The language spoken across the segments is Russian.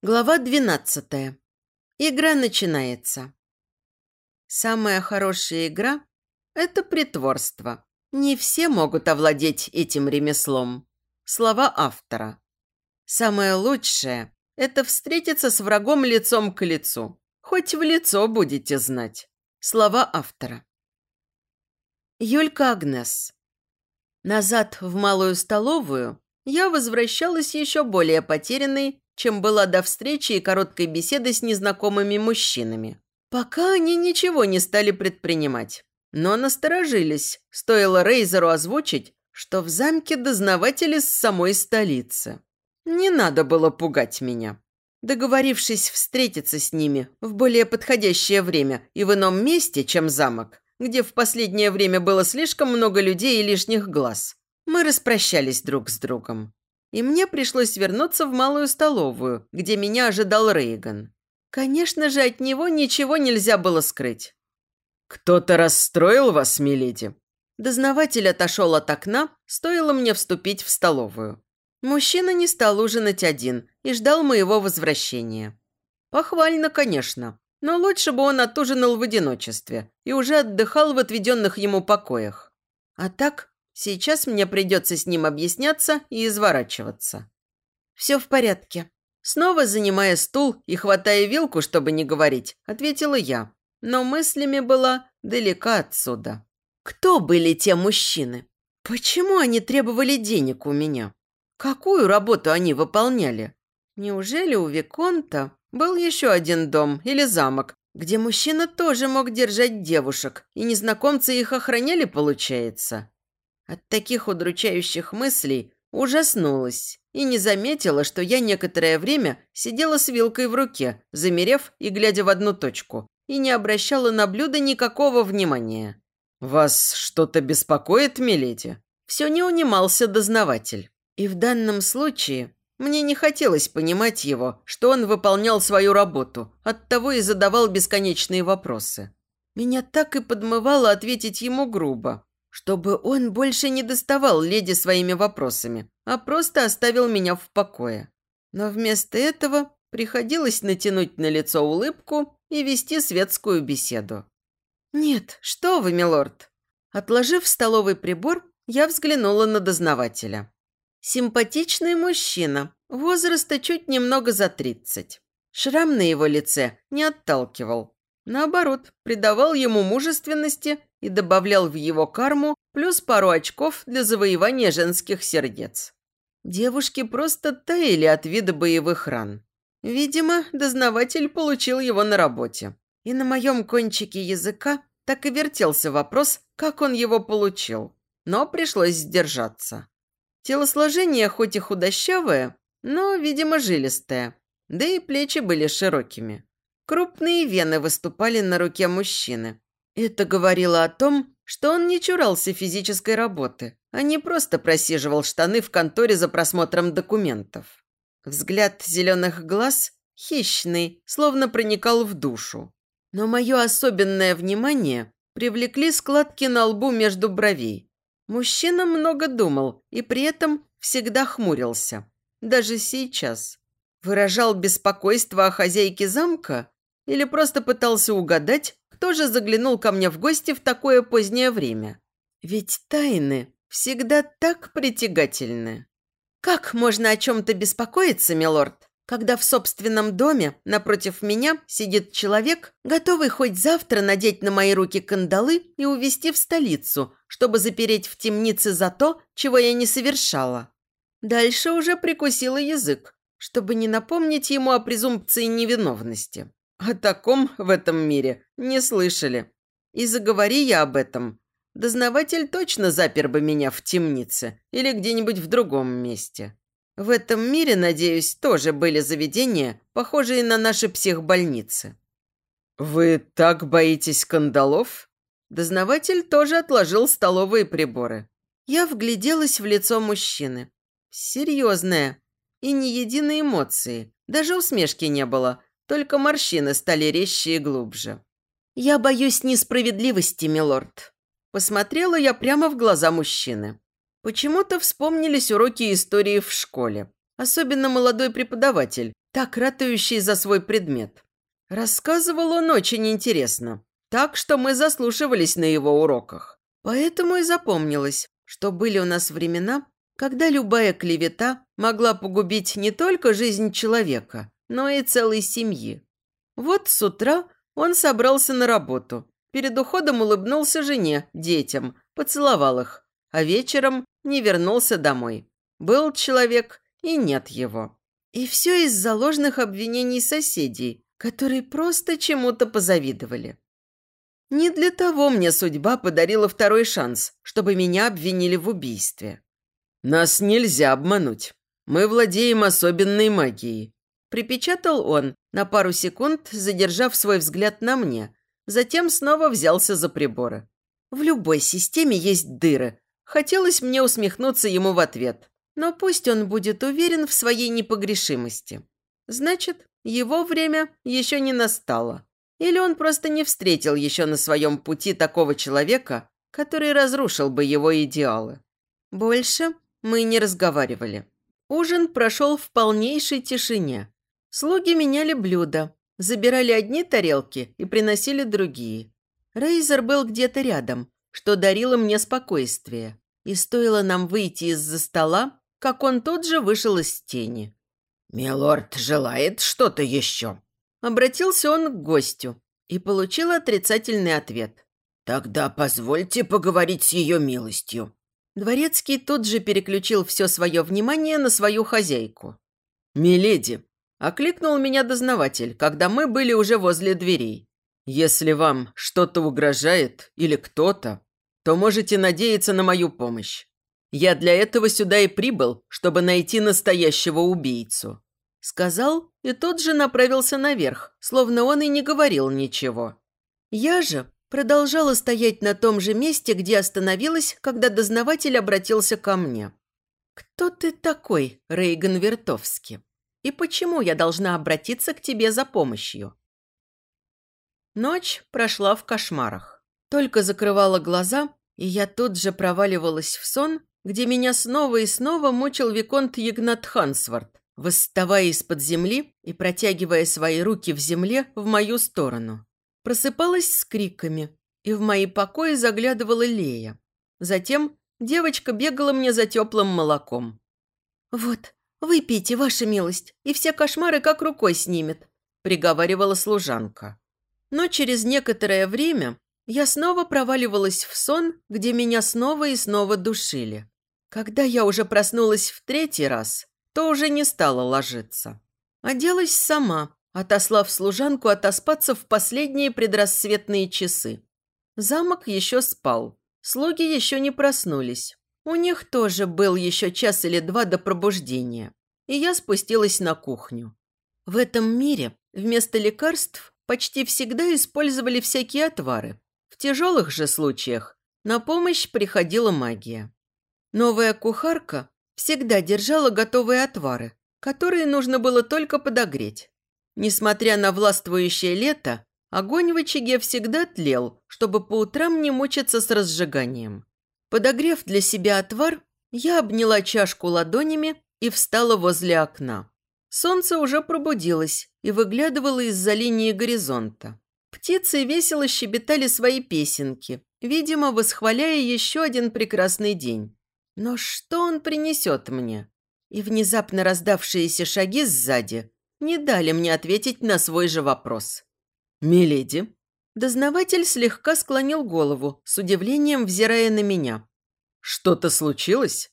Глава 12. Игра начинается. Самая хорошая игра – это притворство. Не все могут овладеть этим ремеслом. Слова автора. Самое лучшее – это встретиться с врагом лицом к лицу. Хоть в лицо будете знать. Слова автора. Юлька Агнес. Назад в малую столовую я возвращалась еще более потерянной, чем была до встречи и короткой беседы с незнакомыми мужчинами. Пока они ничего не стали предпринимать. Но насторожились, стоило Рейзеру озвучить, что в замке дознаватели с самой столицы. Не надо было пугать меня. Договорившись встретиться с ними в более подходящее время и в ином месте, чем замок, где в последнее время было слишком много людей и лишних глаз, мы распрощались друг с другом и мне пришлось вернуться в малую столовую, где меня ожидал Рейган. Конечно же, от него ничего нельзя было скрыть. «Кто-то расстроил вас, миледи?» Дознаватель отошел от окна, стоило мне вступить в столовую. Мужчина не стал ужинать один и ждал моего возвращения. Похвально, конечно, но лучше бы он отужинал в одиночестве и уже отдыхал в отведенных ему покоях. А так Сейчас мне придется с ним объясняться и изворачиваться. Все в порядке. Снова занимая стул и хватая вилку, чтобы не говорить, ответила я. Но мыслями была далека отсюда. Кто были те мужчины? Почему они требовали денег у меня? Какую работу они выполняли? Неужели у Виконта был еще один дом или замок, где мужчина тоже мог держать девушек, и незнакомцы их охраняли, получается? От таких удручающих мыслей ужаснулась и не заметила, что я некоторое время сидела с вилкой в руке, замерев и глядя в одну точку, и не обращала на блюдо никакого внимания. «Вас что-то беспокоит, миледи?» Все не унимался дознаватель. И в данном случае мне не хотелось понимать его, что он выполнял свою работу, оттого и задавал бесконечные вопросы. Меня так и подмывало ответить ему грубо, чтобы он больше не доставал леди своими вопросами, а просто оставил меня в покое. Но вместо этого приходилось натянуть на лицо улыбку и вести светскую беседу. «Нет, что вы, милорд!» Отложив столовый прибор, я взглянула на дознавателя. Симпатичный мужчина, возраста чуть немного за тридцать. Шрам на его лице не отталкивал. Наоборот, придавал ему мужественности и добавлял в его карму плюс пару очков для завоевания женских сердец. Девушки просто таяли от вида боевых ран. Видимо, дознаватель получил его на работе. И на моем кончике языка так и вертелся вопрос, как он его получил. Но пришлось сдержаться. Телосложение хоть и худощавое, но, видимо, жилистое. Да и плечи были широкими. Крупные вены выступали на руке мужчины, это говорило о том, что он не чурался физической работы, а не просто просиживал штаны в конторе за просмотром документов. Взгляд зеленых глаз хищный, словно проникал в душу. Но мое особенное внимание привлекли складки на лбу между бровей. Мужчина много думал и при этом всегда хмурился. Даже сейчас. Выражал беспокойство о хозяйке замка или просто пытался угадать, кто же заглянул ко мне в гости в такое позднее время? Ведь тайны всегда так притягательны. Как можно о чем-то беспокоиться, милорд, когда в собственном доме напротив меня сидит человек, готовый хоть завтра надеть на мои руки кандалы и увезти в столицу, чтобы запереть в темнице за то, чего я не совершала? Дальше уже прикусила язык, чтобы не напомнить ему о презумпции невиновности. О таком в этом мире не слышали. И заговори я об этом, дознаватель точно запер бы меня в темнице или где-нибудь в другом месте. В этом мире, надеюсь, тоже были заведения, похожие на наши психбольницы. «Вы так боитесь кандалов?» Дознаватель тоже отложил столовые приборы. Я вгляделась в лицо мужчины. Серьезное. И ни единой эмоции. Даже усмешки не было, только морщины стали резче и глубже. «Я боюсь несправедливости, милорд». Посмотрела я прямо в глаза мужчины. Почему-то вспомнились уроки истории в школе. Особенно молодой преподаватель, так ратующий за свой предмет. Рассказывал он очень интересно, так что мы заслушивались на его уроках. Поэтому и запомнилось, что были у нас времена, когда любая клевета могла погубить не только жизнь человека, но и целой семьи. Вот с утра он собрался на работу. Перед уходом улыбнулся жене, детям, поцеловал их, а вечером не вернулся домой. Был человек и нет его. И все из-за ложных обвинений соседей, которые просто чему-то позавидовали. Не для того мне судьба подарила второй шанс, чтобы меня обвинили в убийстве. «Нас нельзя обмануть. Мы владеем особенной магией», – припечатал он, на пару секунд задержав свой взгляд на мне, затем снова взялся за приборы. В любой системе есть дыры. Хотелось мне усмехнуться ему в ответ. Но пусть он будет уверен в своей непогрешимости. Значит, его время еще не настало. Или он просто не встретил еще на своем пути такого человека, который разрушил бы его идеалы. Больше мы не разговаривали. Ужин прошел в полнейшей тишине. Слуги меняли блюда, забирали одни тарелки и приносили другие. Рейзер был где-то рядом, что дарило мне спокойствие. И стоило нам выйти из-за стола, как он тут же вышел из тени. «Милорд желает что-то еще?» Обратился он к гостю и получил отрицательный ответ. «Тогда позвольте поговорить с ее милостью». Дворецкий тут же переключил все свое внимание на свою хозяйку. «Миледи, Окликнул меня дознаватель, когда мы были уже возле дверей. «Если вам что-то угрожает или кто-то, то можете надеяться на мою помощь. Я для этого сюда и прибыл, чтобы найти настоящего убийцу». Сказал и тут же направился наверх, словно он и не говорил ничего. Я же продолжала стоять на том же месте, где остановилась, когда дознаватель обратился ко мне. «Кто ты такой, Рейган Вертовский?» И почему я должна обратиться к тебе за помощью? Ночь прошла в кошмарах. Только закрывала глаза, и я тут же проваливалась в сон, где меня снова и снова мучил Виконт Ягнат Хансвард, восставая из-под земли и протягивая свои руки в земле в мою сторону. Просыпалась с криками, и в мои покои заглядывала Лея. Затем девочка бегала мне за теплым молоком. «Вот, «Выпейте, ваша милость, и все кошмары как рукой снимет», – приговаривала служанка. Но через некоторое время я снова проваливалась в сон, где меня снова и снова душили. Когда я уже проснулась в третий раз, то уже не стала ложиться. Оделась сама, отослав служанку отоспаться в последние предрассветные часы. Замок еще спал, слуги еще не проснулись. У них тоже был еще час или два до пробуждения, и я спустилась на кухню. В этом мире вместо лекарств почти всегда использовали всякие отвары. В тяжелых же случаях на помощь приходила магия. Новая кухарка всегда держала готовые отвары, которые нужно было только подогреть. Несмотря на властвующее лето, огонь в очаге всегда тлел, чтобы по утрам не мучиться с разжиганием. Подогрев для себя отвар, я обняла чашку ладонями и встала возле окна. Солнце уже пробудилось и выглядывало из-за линии горизонта. Птицы весело щебетали свои песенки, видимо, восхваляя еще один прекрасный день. Но что он принесет мне? И внезапно раздавшиеся шаги сзади не дали мне ответить на свой же вопрос. «Миледи?» Дознаватель слегка склонил голову, с удивлением взирая на меня. «Что-то случилось?»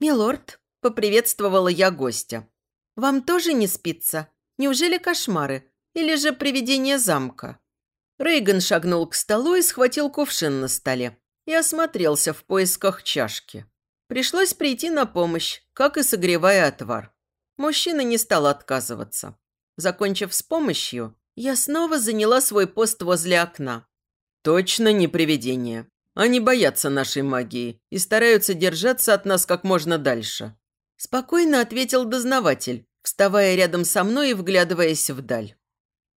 «Милорд», – поприветствовала я гостя. «Вам тоже не спится? Неужели кошмары? Или же привидение замка?» Рейган шагнул к столу и схватил кувшин на столе и осмотрелся в поисках чашки. Пришлось прийти на помощь, как и согревая отвар. Мужчина не стал отказываться. Закончив с помощью, я снова заняла свой пост возле окна. «Точно не привидение. Они боятся нашей магии и стараются держаться от нас как можно дальше». Спокойно ответил дознаватель, вставая рядом со мной и вглядываясь вдаль.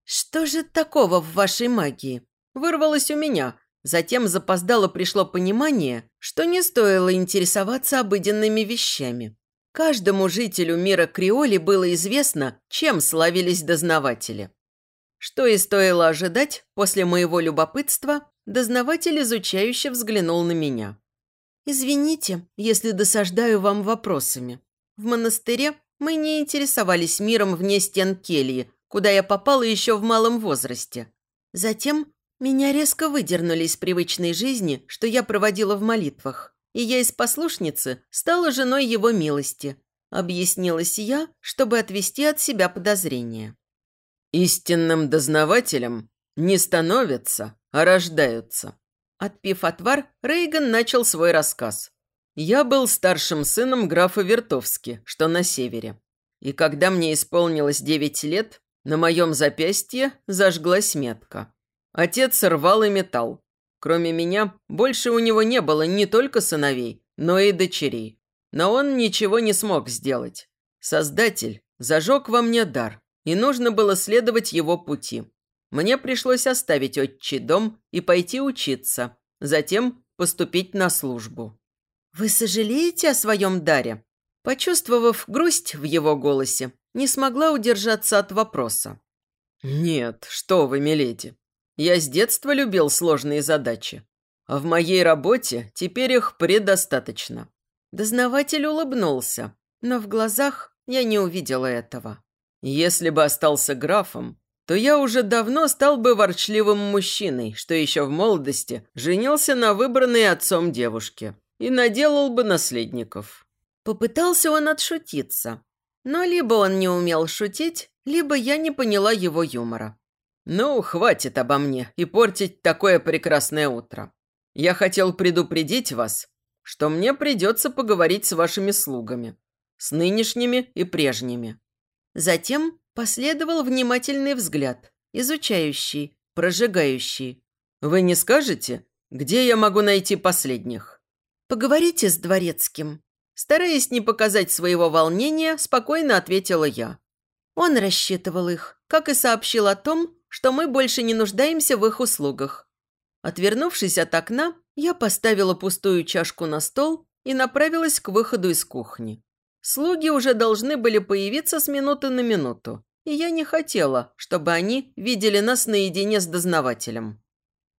«Что же такого в вашей магии?» Вырвалось у меня. Затем запоздало пришло понимание, что не стоило интересоваться обыденными вещами. Каждому жителю мира Криоли было известно, чем славились дознаватели. Что и стоило ожидать, после моего любопытства дознаватель изучающе взглянул на меня. «Извините, если досаждаю вам вопросами. В монастыре мы не интересовались миром вне стен кельи, куда я попала еще в малом возрасте. Затем меня резко выдернули из привычной жизни, что я проводила в молитвах и я из послушницы стала женой его милости. Объяснилась я, чтобы отвести от себя подозрения. Истинным дознавателем не становятся, а рождаются. Отпив отвар, Рейган начал свой рассказ. Я был старшим сыном графа Вертовски, что на севере. И когда мне исполнилось девять лет, на моем запястье зажглась метка. Отец рвал и металл, Кроме меня, больше у него не было не только сыновей, но и дочерей. Но он ничего не смог сделать. Создатель зажег во мне дар, и нужно было следовать его пути. Мне пришлось оставить отчий дом и пойти учиться, затем поступить на службу. «Вы сожалеете о своем даре?» Почувствовав грусть в его голосе, не смогла удержаться от вопроса. «Нет, что вы, миледи. Я с детства любил сложные задачи. А в моей работе теперь их предостаточно. Дознаватель улыбнулся, но в глазах я не увидела этого. Если бы остался графом, то я уже давно стал бы ворчливым мужчиной, что еще в молодости женился на выбранной отцом девушке и наделал бы наследников. Попытался он отшутиться, но либо он не умел шутить, либо я не поняла его юмора. «Ну, хватит обо мне и портить такое прекрасное утро. Я хотел предупредить вас, что мне придется поговорить с вашими слугами, с нынешними и прежними». Затем последовал внимательный взгляд, изучающий, прожигающий. «Вы не скажете, где я могу найти последних?» «Поговорите с дворецким». Стараясь не показать своего волнения, спокойно ответила я. Он рассчитывал их, как и сообщил о том, что мы больше не нуждаемся в их услугах. Отвернувшись от окна, я поставила пустую чашку на стол и направилась к выходу из кухни. Слуги уже должны были появиться с минуты на минуту, и я не хотела, чтобы они видели нас наедине с дознавателем.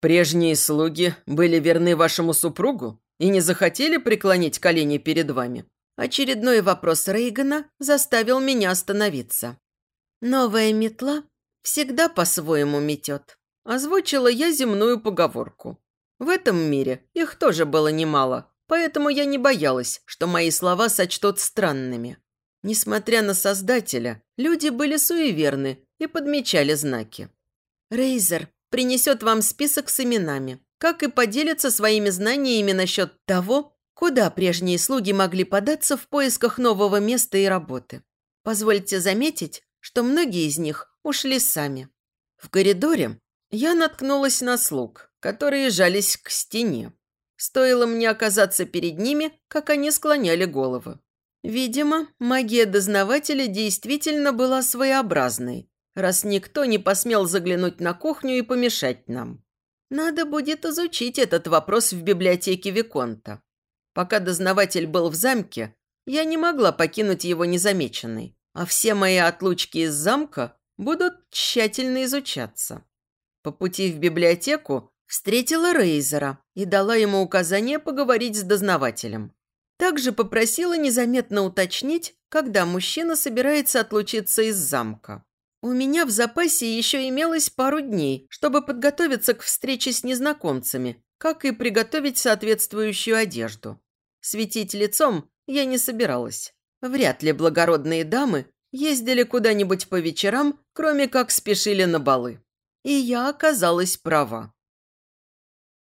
«Прежние слуги были верны вашему супругу и не захотели преклонить колени перед вами?» Очередной вопрос Рейгана заставил меня остановиться. Новая метла всегда по-своему метет. Озвучила я земную поговорку. В этом мире их тоже было немало, поэтому я не боялась, что мои слова сочтут странными. Несмотря на Создателя, люди были суеверны и подмечали знаки. Рейзер принесет вам список с именами, как и поделится своими знаниями насчет того, куда прежние слуги могли податься в поисках нового места и работы. Позвольте заметить, что многие из них ушли сами. В коридоре я наткнулась на слуг, которые жались к стене. Стоило мне оказаться перед ними, как они склоняли головы. Видимо, магия дознавателя действительно была своеобразной, раз никто не посмел заглянуть на кухню и помешать нам. Надо будет изучить этот вопрос в библиотеке Виконта. Пока дознаватель был в замке, я не могла покинуть его незамеченной, а все мои отлучки из замка будут тщательно изучаться. По пути в библиотеку встретила Рейзера и дала ему указание поговорить с дознавателем. Также попросила незаметно уточнить, когда мужчина собирается отлучиться из замка. У меня в запасе еще имелось пару дней, чтобы подготовиться к встрече с незнакомцами, как и приготовить соответствующую одежду. Светить лицом я не собиралась. Вряд ли благородные дамы ездили куда-нибудь по вечерам, кроме как спешили на балы. И я оказалась права.